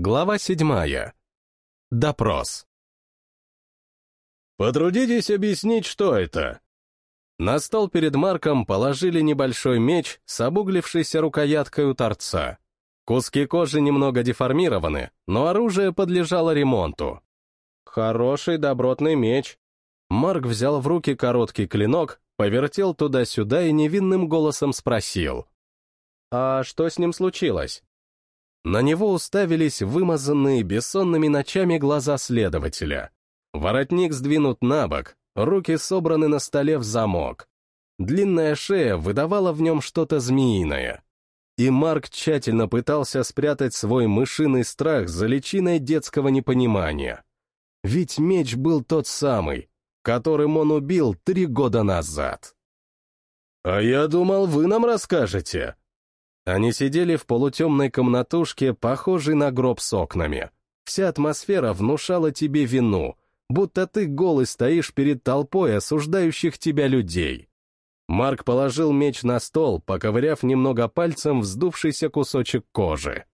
Глава седьмая. Допрос. «Потрудитесь объяснить, что это?» На стол перед Марком положили небольшой меч с обуглившейся рукояткой у торца. Куски кожи немного деформированы, но оружие подлежало ремонту. «Хороший добротный меч». Марк взял в руки короткий клинок, повертел туда-сюда и невинным голосом спросил. «А что с ним случилось?» На него уставились вымазанные бессонными ночами глаза следователя. Воротник сдвинут на бок, руки собраны на столе в замок. Длинная шея выдавала в нем что-то змеиное. И Марк тщательно пытался спрятать свой мышиный страх за личиной детского непонимания. Ведь меч был тот самый, которым он убил три года назад. «А я думал, вы нам расскажете», они сидели в полутемной комнатушке, похожей на гроб с окнами. Вся атмосфера внушала тебе вину, будто ты голый стоишь перед толпой осуждающих тебя людей. Марк положил меч на стол, поковыряв немного пальцем вздувшийся кусочек кожи.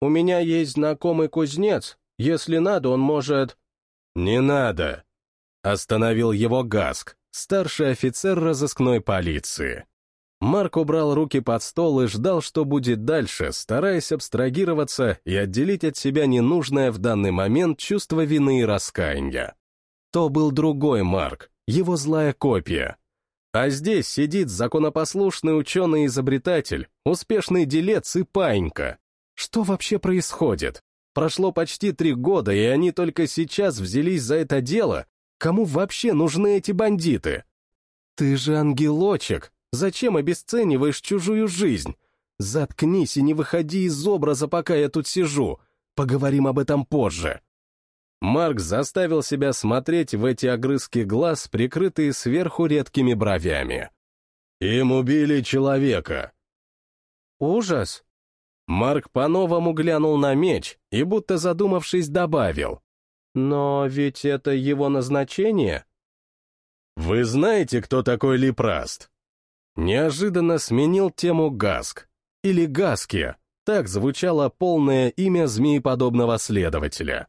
«У меня есть знакомый кузнец. Если надо, он может...» «Не надо!» — остановил его Гаск, старший офицер разыскной полиции. Марк убрал руки под стол и ждал, что будет дальше, стараясь абстрагироваться и отделить от себя ненужное в данный момент чувство вины и раскаяния. То был другой Марк, его злая копия. А здесь сидит законопослушный ученый-изобретатель, успешный делец и паинька. Что вообще происходит? Прошло почти три года, и они только сейчас взялись за это дело? Кому вообще нужны эти бандиты? Ты же ангелочек, Зачем обесцениваешь чужую жизнь? Заткнись и не выходи из образа, пока я тут сижу. Поговорим об этом позже. Марк заставил себя смотреть в эти огрызки глаз, прикрытые сверху редкими бровями. «Им убили человека». «Ужас!» Марк по-новому глянул на меч и, будто задумавшись, добавил. «Но ведь это его назначение?» «Вы знаете, кто такой Липраст?» Неожиданно сменил тему Гаск. Или Гаски. Так звучало полное имя змееподобного следователя.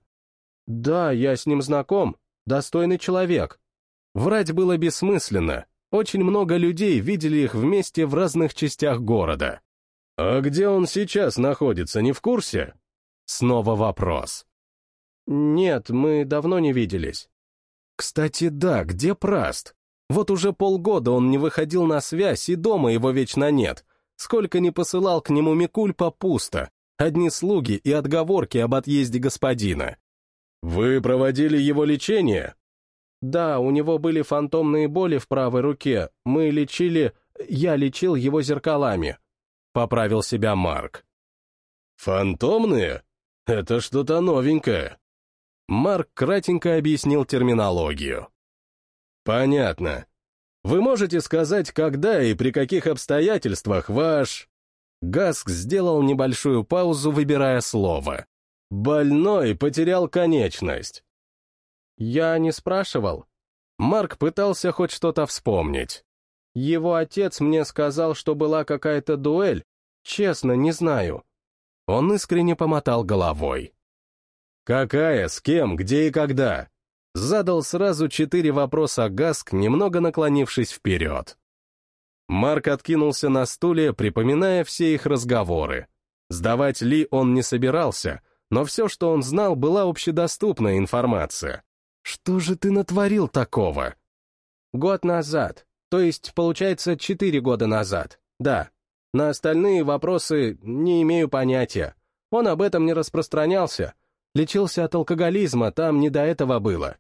«Да, я с ним знаком. Достойный человек». Врать было бессмысленно. Очень много людей видели их вместе в разных частях города. «А где он сейчас находится, не в курсе?» Снова вопрос. «Нет, мы давно не виделись». «Кстати, да, где Праст? Вот уже полгода он не выходил на связь, и дома его вечно нет. Сколько ни посылал к нему Микульпа, пусто. Одни слуги и отговорки об отъезде господина. «Вы проводили его лечение?» «Да, у него были фантомные боли в правой руке. Мы лечили... Я лечил его зеркалами», — поправил себя Марк. «Фантомные? Это что-то новенькое». Марк кратенько объяснил терминологию. Понятно. Вы можете сказать, когда и при каких обстоятельствах ваш... Гаск сделал небольшую паузу, выбирая слово. Больной потерял конечность. Я не спрашивал. Марк пытался хоть что-то вспомнить. Его отец мне сказал, что была какая-то дуэль. Честно, не знаю. Он искренне помотал головой. Какая, с кем, где и когда? Задал сразу четыре вопроса Гаск, немного наклонившись вперед. Марк откинулся на стуле, припоминая все их разговоры. Сдавать Ли он не собирался, но все, что он знал, была общедоступная информация. «Что же ты натворил такого?» «Год назад, то есть, получается, четыре года назад, да. На остальные вопросы не имею понятия. Он об этом не распространялся. Лечился от алкоголизма, там не до этого было.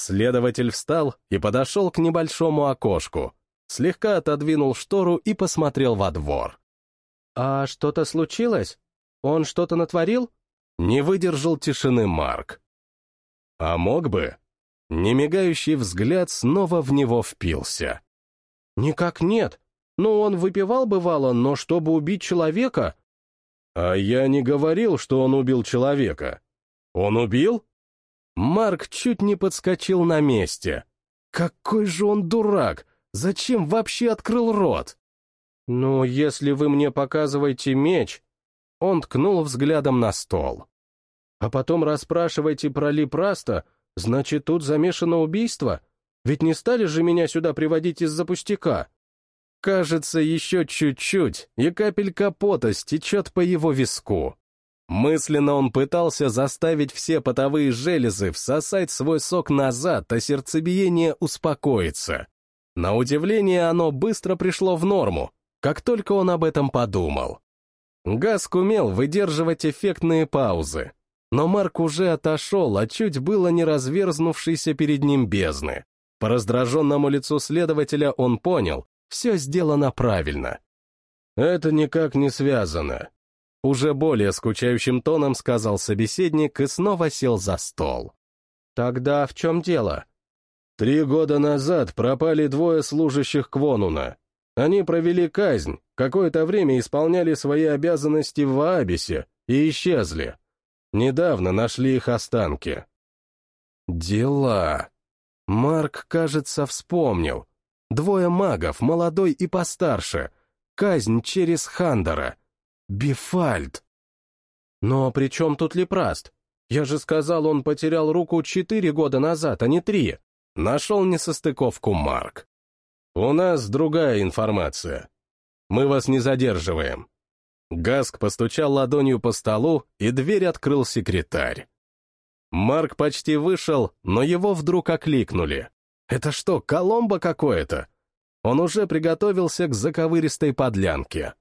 Следователь встал и подошел к небольшому окошку, слегка отодвинул штору и посмотрел во двор. «А что-то случилось? Он что-то натворил?» Не выдержал тишины Марк. «А мог бы?» Немигающий взгляд снова в него впился. «Никак нет. Ну, он выпивал бывало, но чтобы убить человека...» «А я не говорил, что он убил человека. Он убил?» Марк чуть не подскочил на месте. Какой же он дурак! Зачем вообще открыл рот? «Ну, если вы мне показываете меч...» Он ткнул взглядом на стол. А потом расспрашивайте про Ли Праста, значит, тут замешано убийство? Ведь не стали же меня сюда приводить из-за пустяка? Кажется, еще чуть-чуть, и капелька пота стечет по его виску. Мысленно он пытался заставить все потовые железы всосать свой сок назад, а сердцебиение успокоиться. На удивление, оно быстро пришло в норму, как только он об этом подумал. Гаск умел выдерживать эффектные паузы, но Марк уже отошел, а чуть было не разверзнувшийся перед ним бездны. По раздраженному лицу следователя он понял, все сделано правильно. «Это никак не связано», — уже более скучающим тоном сказал собеседник и снова сел за стол. «Тогда в чем дело?» Три года назад пропали двое служащих Квонуна. Они провели казнь, какое-то время исполняли свои обязанности в Аабисе и исчезли. Недавно нашли их останки. Дела. Марк, кажется, вспомнил. Двое магов, молодой и постарше. Казнь через Хандера. Бифальд. Но при чем тут Лепраст? Я же сказал, он потерял руку четыре года назад, а не три. Нашел несостыковку Марк. «У нас другая информация. Мы вас не задерживаем». Гаск постучал ладонью по столу, и дверь открыл секретарь. Марк почти вышел, но его вдруг окликнули. «Это что, Коломбо какое-то?» Он уже приготовился к заковыристой подлянке.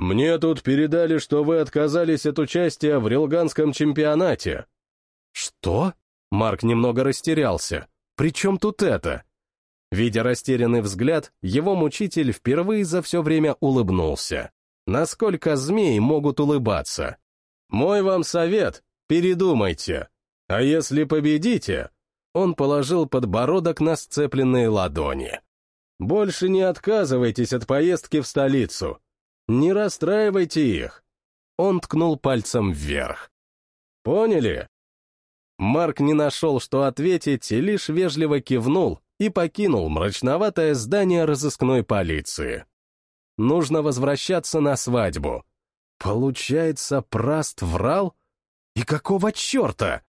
«Мне тут передали, что вы отказались от участия в Рилганском чемпионате». «Что?» Марк немного растерялся. «При чем тут это?» Видя растерянный взгляд, его мучитель впервые за все время улыбнулся. Насколько змеи могут улыбаться? «Мой вам совет, передумайте. А если победите...» Он положил подбородок на сцепленные ладони. «Больше не отказывайтесь от поездки в столицу. Не расстраивайте их». Он ткнул пальцем вверх. «Поняли?» Марк не нашел, что ответить, и лишь вежливо кивнул и покинул мрачноватое здание разыскной полиции. Нужно возвращаться на свадьбу. Получается, Праст врал? И какого черта?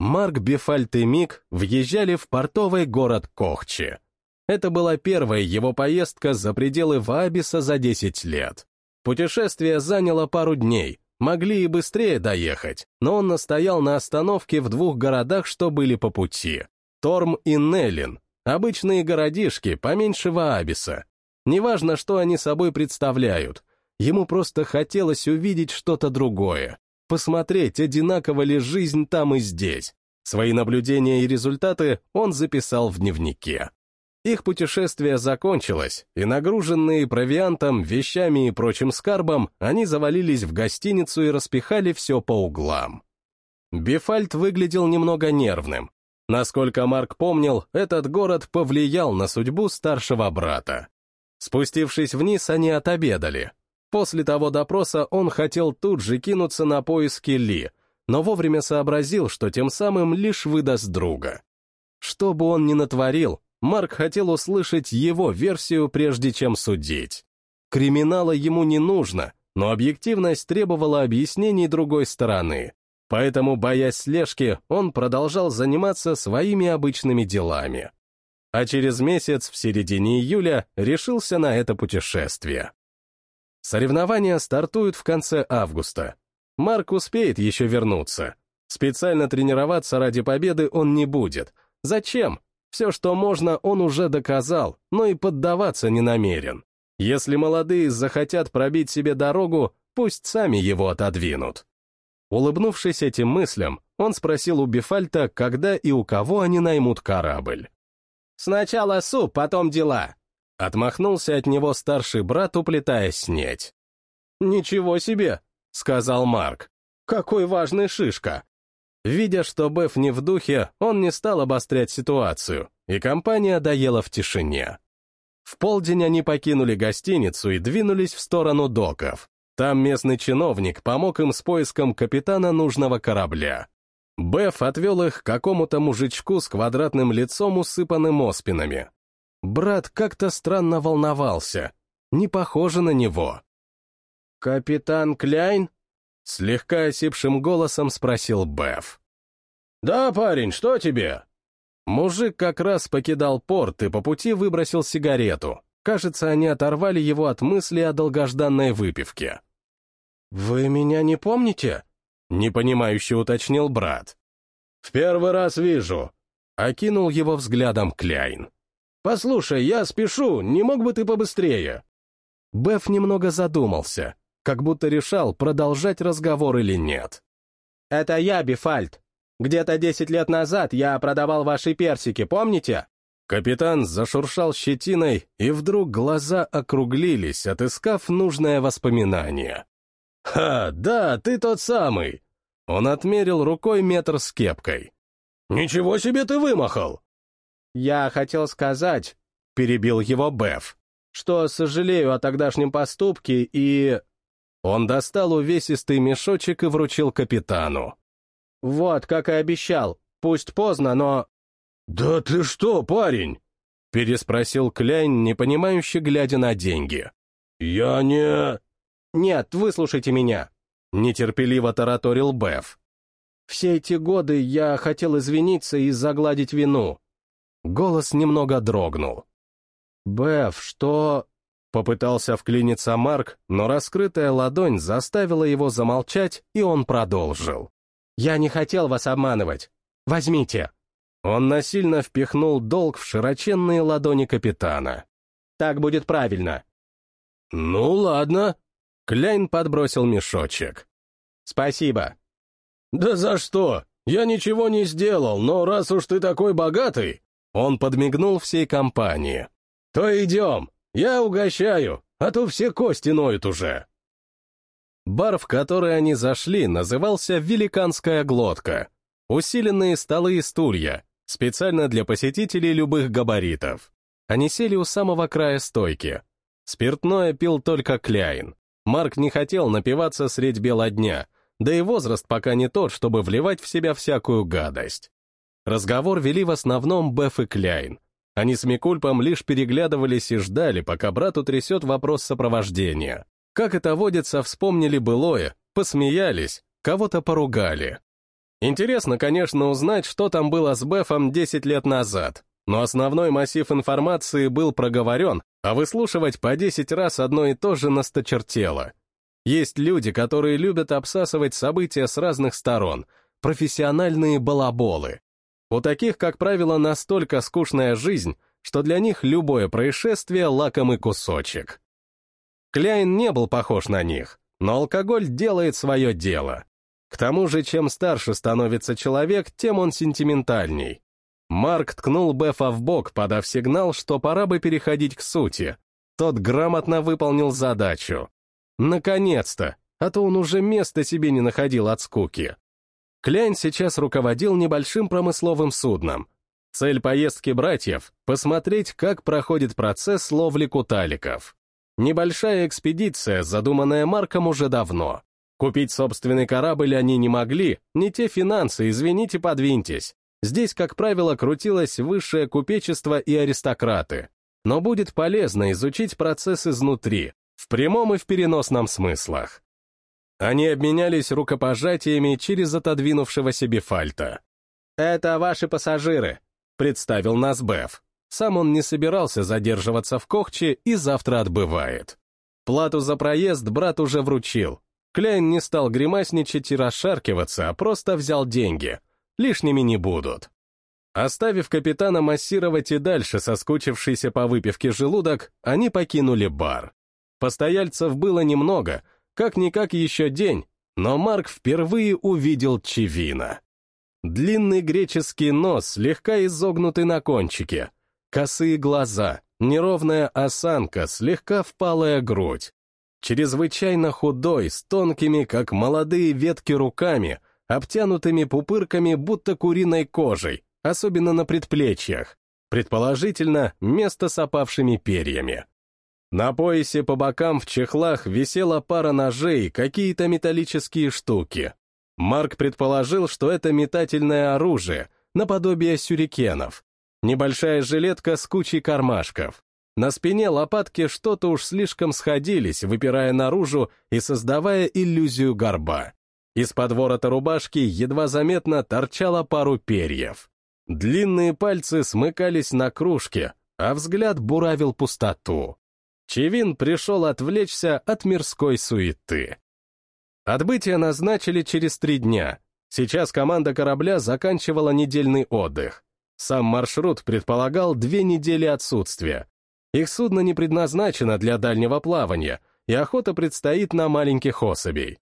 Марк Бефальт и Мик въезжали в портовый город Кохчи. Это была первая его поездка за пределы Ваабиса за 10 лет. Путешествие заняло пару дней, Могли и быстрее доехать, но он настоял на остановке в двух городах, что были по пути. Торм и Неллин, обычные городишки, поменьше Ваабиса. Неважно, что они собой представляют, ему просто хотелось увидеть что-то другое, посмотреть, одинаково ли жизнь там и здесь. Свои наблюдения и результаты он записал в дневнике. Их путешествие закончилось, и нагруженные провиантом, вещами и прочим скарбом, они завалились в гостиницу и распихали все по углам. Бефальт выглядел немного нервным. Насколько Марк помнил, этот город повлиял на судьбу старшего брата. Спустившись вниз, они отобедали. После того допроса он хотел тут же кинуться на поиски Ли, но вовремя сообразил, что тем самым лишь выдаст друга. Что бы он ни натворил, Марк хотел услышать его версию, прежде чем судить. Криминала ему не нужно, но объективность требовала объяснений другой стороны. Поэтому, боясь слежки, он продолжал заниматься своими обычными делами. А через месяц, в середине июля, решился на это путешествие. Соревнования стартуют в конце августа. Марк успеет еще вернуться. Специально тренироваться ради победы он не будет. Зачем? Все, что можно, он уже доказал, но и поддаваться не намерен. Если молодые захотят пробить себе дорогу, пусть сами его отодвинут. Улыбнувшись этим мыслям, он спросил у Бефальта, когда и у кого они наймут корабль. «Сначала суп, потом дела», — отмахнулся от него старший брат, уплетая снеть. «Ничего себе», — сказал Марк. «Какой важный шишка. Видя, что Беф не в духе, он не стал обострять ситуацию, и компания доела в тишине. В полдень они покинули гостиницу и двинулись в сторону доков. Там местный чиновник помог им с поиском капитана нужного корабля. Беф отвел их к какому-то мужичку с квадратным лицом, усыпанным оспинами. Брат как-то странно волновался. Не похоже на него. «Капитан Кляйн?» Слегка осипшим голосом спросил Беф. «Да, парень, что тебе?» Мужик как раз покидал порт и по пути выбросил сигарету. Кажется, они оторвали его от мысли о долгожданной выпивке. «Вы меня не помните?» — непонимающе уточнил брат. «В первый раз вижу», — окинул его взглядом Кляйн. «Послушай, я спешу, не мог бы ты побыстрее?» Беф немного задумался, как будто решал, продолжать разговор или нет. «Это я, Бифальт. Где-то десять лет назад я продавал ваши персики, помните?» Капитан зашуршал щетиной, и вдруг глаза округлились, отыскав нужное воспоминание. «Ха, да, ты тот самый!» Он отмерил рукой метр с кепкой. «Ничего себе ты вымахал!» «Я хотел сказать», — перебил его Беф, «что сожалею о тогдашнем поступке и...» Он достал увесистый мешочек и вручил капитану. «Вот, как и обещал. Пусть поздно, но...» «Да ты что, парень?» — переспросил Кляйн, непонимающе глядя на деньги. «Я не...» «Нет, выслушайте меня», — нетерпеливо тараторил Беф. «Все эти годы я хотел извиниться и загладить вину». Голос немного дрогнул. «Беф, что...» Попытался вклиниться Марк, но раскрытая ладонь заставила его замолчать, и он продолжил. «Я не хотел вас обманывать. Возьмите». Он насильно впихнул долг в широченные ладони капитана. «Так будет правильно». «Ну, ладно». Кляйн подбросил мешочек. «Спасибо». «Да за что? Я ничего не сделал, но раз уж ты такой богатый...» Он подмигнул всей компании. «То идем, я угощаю, а то все кости ноют уже». Бар, в который они зашли, назывался «Великанская глотка». Усиленные столы и стулья, специально для посетителей любых габаритов. Они сели у самого края стойки. Спиртное пил только Кляйн. Марк не хотел напиваться средь бела дня, да и возраст пока не тот, чтобы вливать в себя всякую гадость. Разговор вели в основном Беф и Кляйн, они с Микульпом лишь переглядывались и ждали, пока брат утрясет вопрос сопровождения. Как это водится, вспомнили былое, посмеялись, кого-то поругали. Интересно, конечно, узнать, что там было с Бефом 10 лет назад, но основной массив информации был проговорен, а выслушивать по 10 раз одно и то же насточертело. Есть люди, которые любят обсасывать события с разных сторон, профессиональные балаболы. У таких, как правило, настолько скучная жизнь, что для них любое происшествие — лакомый кусочек. Кляйн не был похож на них, но алкоголь делает свое дело. К тому же, чем старше становится человек, тем он сентиментальней. Марк ткнул Бефа в бок, подав сигнал, что пора бы переходить к сути. Тот грамотно выполнил задачу. Наконец-то, а то он уже места себе не находил от скуки. Клянь сейчас руководил небольшим промысловым судном. Цель поездки братьев — посмотреть, как проходит процесс ловли куталиков. Небольшая экспедиция, задуманная Марком уже давно. Купить собственный корабль они не могли, не те финансы, извините, подвиньтесь. Здесь, как правило, крутилось высшее купечество и аристократы. Но будет полезно изучить процесс изнутри, в прямом и в переносном смыслах. Они обменялись рукопожатиями через отодвинувшегося Бефальта. «Это ваши пассажиры», — представил нас Беф. Сам он не собирался задерживаться в Кохче и завтра отбывает. Плату за проезд брат уже вручил. Кляйн не стал гримасничать и расшаркиваться, а просто взял деньги. Лишними не будут. Оставив капитана массировать и дальше соскучившийся по выпивке желудок, они покинули бар. Постояльцев было немного, как-никак еще день, но Марк впервые увидел Чевина. Длинный греческий нос, слегка изогнутый на кончике, косые глаза, неровная осанка, слегка впалая грудь. Чрезвычайно худой, с тонкими, как молодые ветки руками, обтянутыми пупырками, будто куриной кожей, особенно на предплечьях. Предположительно, место с опавшими перьями. На поясе по бокам в чехлах висела пара ножей, какие-то металлические штуки. Марк предположил, что это метательное оружие, наподобие сюрикенов. Небольшая жилетка с кучей кармашков. На спине лопатки что-то уж слишком сходились, выпирая наружу и создавая иллюзию горба. Из-под ворота рубашки едва заметно торчало пару перьев. Длинные пальцы смыкались на кружке, а взгляд буравил пустоту. Чевин пришел отвлечься от мирской суеты. Отбытие назначили через три дня. Сейчас команда корабля заканчивала недельный отдых. Сам маршрут предполагал две недели отсутствия. Их судно не предназначено для дальнего плавания, и охота предстоит на маленьких особей.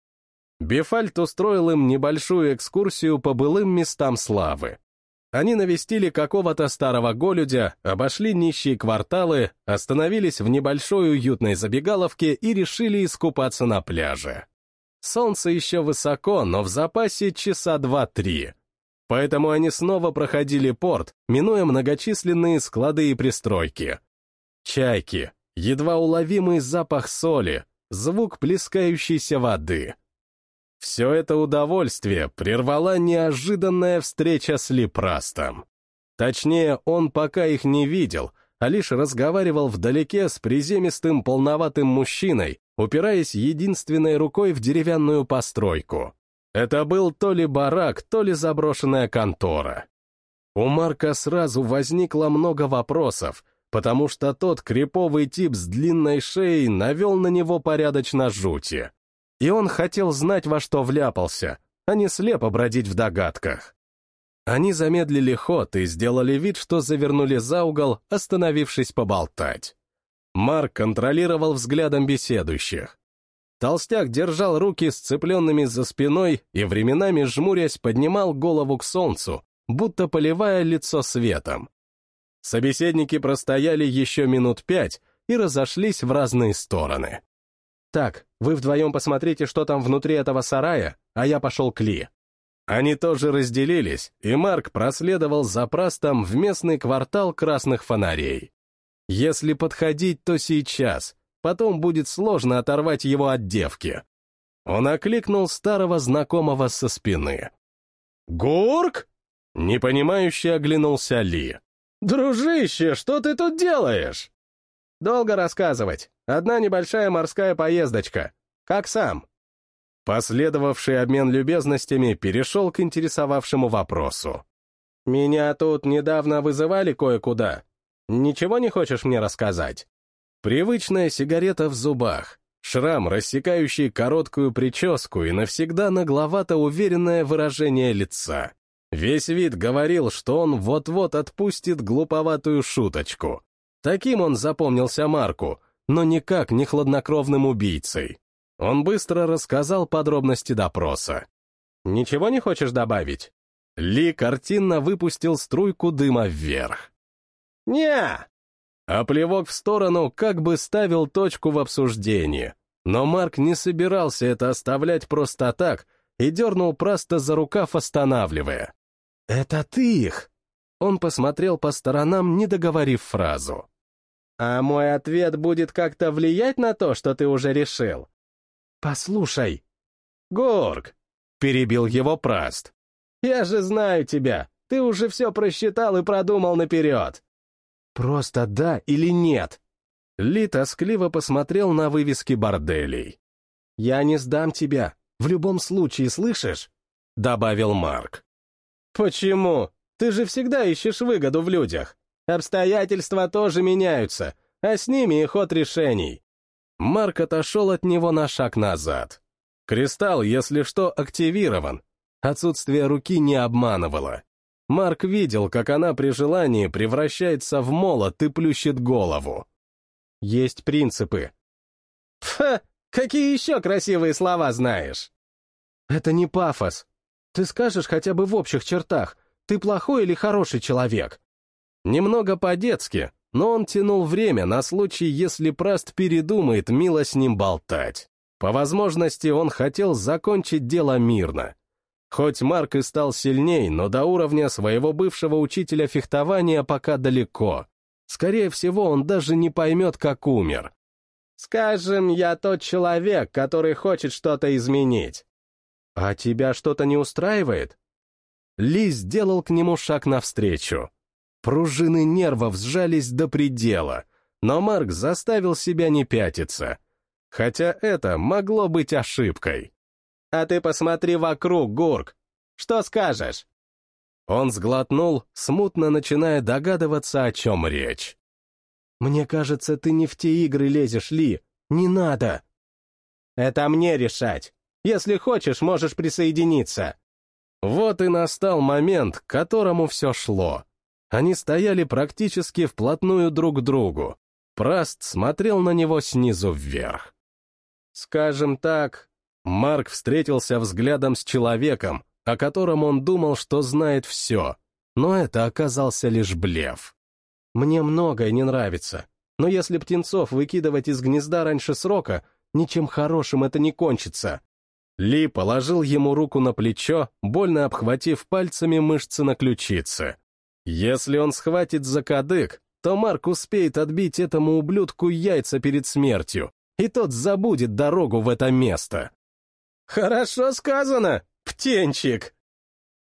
Бефальт устроил им небольшую экскурсию по былым местам славы. Они навестили какого-то старого голюдя, обошли нищие кварталы, остановились в небольшой уютной забегаловке и решили искупаться на пляже. Солнце еще высоко, но в запасе часа два-три. Поэтому они снова проходили порт, минуя многочисленные склады и пристройки. Чайки, едва уловимый запах соли, звук плескающейся воды — все это удовольствие прервала неожиданная встреча с Липрастом. Точнее, он пока их не видел, а лишь разговаривал вдалеке с приземистым полноватым мужчиной, упираясь единственной рукой в деревянную постройку. Это был то ли барак, то ли заброшенная контора. У Марка сразу возникло много вопросов, потому что тот криповый тип с длинной шеей навел на него порядочно жути и он хотел знать, во что вляпался, а не слепо бродить в догадках. Они замедлили ход и сделали вид, что завернули за угол, остановившись поболтать. Марк контролировал взглядом беседующих. Толстяк держал руки сцепленными за спиной и временами, жмурясь, поднимал голову к солнцу, будто поливая лицо светом. Собеседники простояли еще минут пять и разошлись в разные стороны. «Так, вы вдвоем посмотрите, что там внутри этого сарая, а я пошел к Ли». Они тоже разделились, и Марк проследовал за прастом в местный квартал красных фонарей. Если подходить, то сейчас, потом будет сложно оторвать его от девки. Он окликнул старого знакомого со спины. «Гурк?» — непонимающе оглянулся Ли. «Дружище, что ты тут делаешь?» «Долго рассказывать. Одна небольшая морская поездочка. Как сам?» Последовавший обмен любезностями перешел к интересовавшему вопросу. «Меня тут недавно вызывали кое-куда. Ничего не хочешь мне рассказать?» Привычная сигарета в зубах, шрам, рассекающий короткую прическу и навсегда нагловато уверенное выражение лица. Весь вид говорил, что он вот-вот отпустит глуповатую шуточку. Таким он запомнился Марку, но никак не хладнокровным убийцей. Он быстро рассказал подробности допроса. «Ничего не хочешь добавить?» Ли картинно выпустил струйку дыма вверх. не А плевок в сторону как бы ставил точку в обсуждении. Но Марк не собирался это оставлять просто так и дернул просто за рукав, останавливая. «Это ты их!» Он посмотрел по сторонам, не договорив фразу. А мой ответ будет как-то влиять на то, что ты уже решил? Послушай. Горг, перебил его Праст. Я же знаю тебя. Ты уже все просчитал и продумал наперед. Просто да или нет? Ли тоскливо посмотрел на вывески борделей. «Я не сдам тебя. В любом случае, слышишь?» — добавил Марк. «Почему? Ты же всегда ищешь выгоду в людях. Обстоятельства тоже меняются, а с ними и ход решений. Марк отошел от него на шаг назад. Кристалл, если что, активирован. Отсутствие руки не обманывало. Марк видел, как она при желании превращается в молот и плющит голову. Есть принципы. Ха, какие еще красивые слова знаешь? Это не пафос. Ты скажешь хотя бы в общих чертах, ты плохой или хороший человек? Немного по-детски, но он тянул время на случай, если Праст передумает мило с ним болтать. По возможности он хотел закончить дело мирно. Хоть Марк и стал сильней, но до уровня своего бывшего учителя фехтования пока далеко. Скорее всего, он даже не поймет, как умер. «Скажем, я тот человек, который хочет что-то изменить». «А тебя что-то не устраивает?» Ли сделал к нему шаг навстречу. Пружины нервов сжались до предела. но Марк заставил себя не пятиться. Хотя это могло быть ошибкой. «А ты посмотри вокруг, Гурк! Что скажешь?» Он сглотнул, смутно начиная догадываться, о чем речь. «Мне кажется, ты не в те игры лезешь, Ли. Не надо!» «Это мне решать. Если хочешь, можешь присоединиться». Вот и настал момент, к которому все шло. Они стояли практически вплотную друг к другу. Праст смотрел на него снизу вверх. Скажем так, Марк встретился взглядом с человеком, о котором он думал, что знает все, но это оказался лишь блеф. «Мне многое не нравится, но если птенцов выкидывать из гнезда раньше срока, ничем хорошим это не кончится». Ли положил ему руку на плечо, больно обхватив пальцами мышцы на ключице. Если он схватит за кадык, то Марк успеет отбить этому ублюдку яйца перед смертью, и тот забудет дорогу в это место. «Хорошо сказано, птенчик!»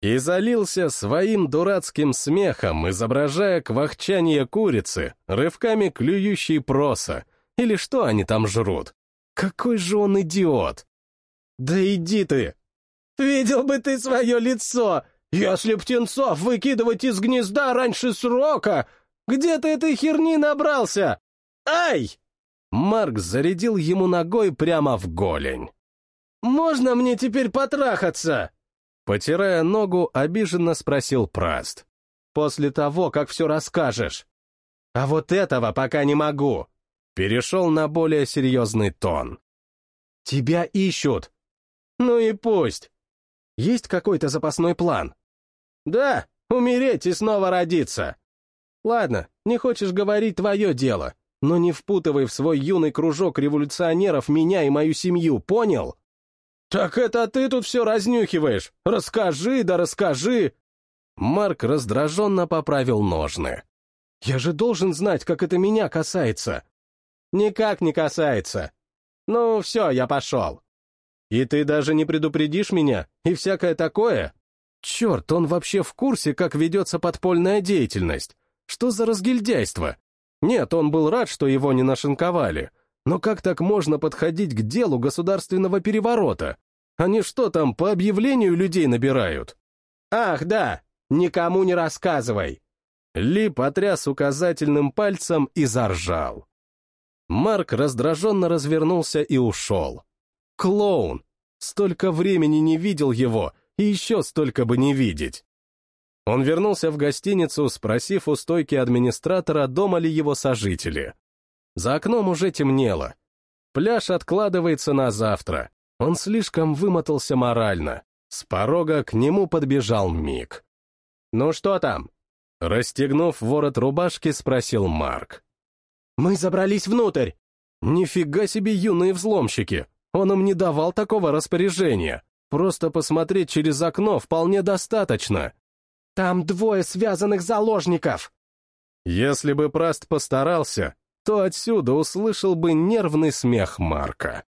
И залился своим дурацким смехом, изображая квахчание курицы, рывками клюющей проса, или что они там жрут. Какой же он идиот! «Да иди ты! Видел бы ты свое лицо! Если птенцов выкидывать из гнезда раньше срока! Где ты этой херни набрался? Ай!» Марк зарядил ему ногой прямо в голень. «Можно мне теперь потрахаться?» Потирая ногу, обиженно спросил Праст. «После того, как все расскажешь. А вот этого пока не могу». Перешел на более серьезный тон. «Тебя ищут». «Ну и пусть. Есть какой-то запасной план?» «Да, умереть и снова родиться». «Ладно, не хочешь говорить твое дело, но не впутывай в свой юный кружок революционеров меня и мою семью, понял?» «Так это ты тут все разнюхиваешь! Расскажи, да расскажи!» Марк раздраженно поправил ножны. «Я же должен знать, как это меня касается!» «Никак не касается!» «Ну, все, я пошел!» «И ты даже не предупредишь меня, и всякое такое?» «Черт, он вообще в курсе, как ведется подпольная деятельность? Что за разгильдяйство? Нет, он был рад, что его не нашинковали, но как так можно подходить к делу государственного переворота? Они что там, по объявлению людей набирают? Ах, да, никому не рассказывай. Ли потряс указательным пальцем и заржал. Марк раздраженно развернулся и ушел. Клоун! Столько времени не видел его, и еще столько бы не видеть. Он вернулся в гостиницу, спросив у стойки администратора, дома ли его сожители. За окном уже темнело. Пляж откладывается на завтра. Он слишком вымотался морально. С порога к нему подбежал Мик. «Ну что там?» Расстегнув ворот рубашки, спросил Марк. «Мы забрались внутрь!» «Нифига себе юные взломщики! Он им не давал такого распоряжения. Просто посмотреть через окно вполне достаточно». «Там двое связанных заложников!» Если бы Праст постарался, то отсюда услышал бы нервный смех Марка.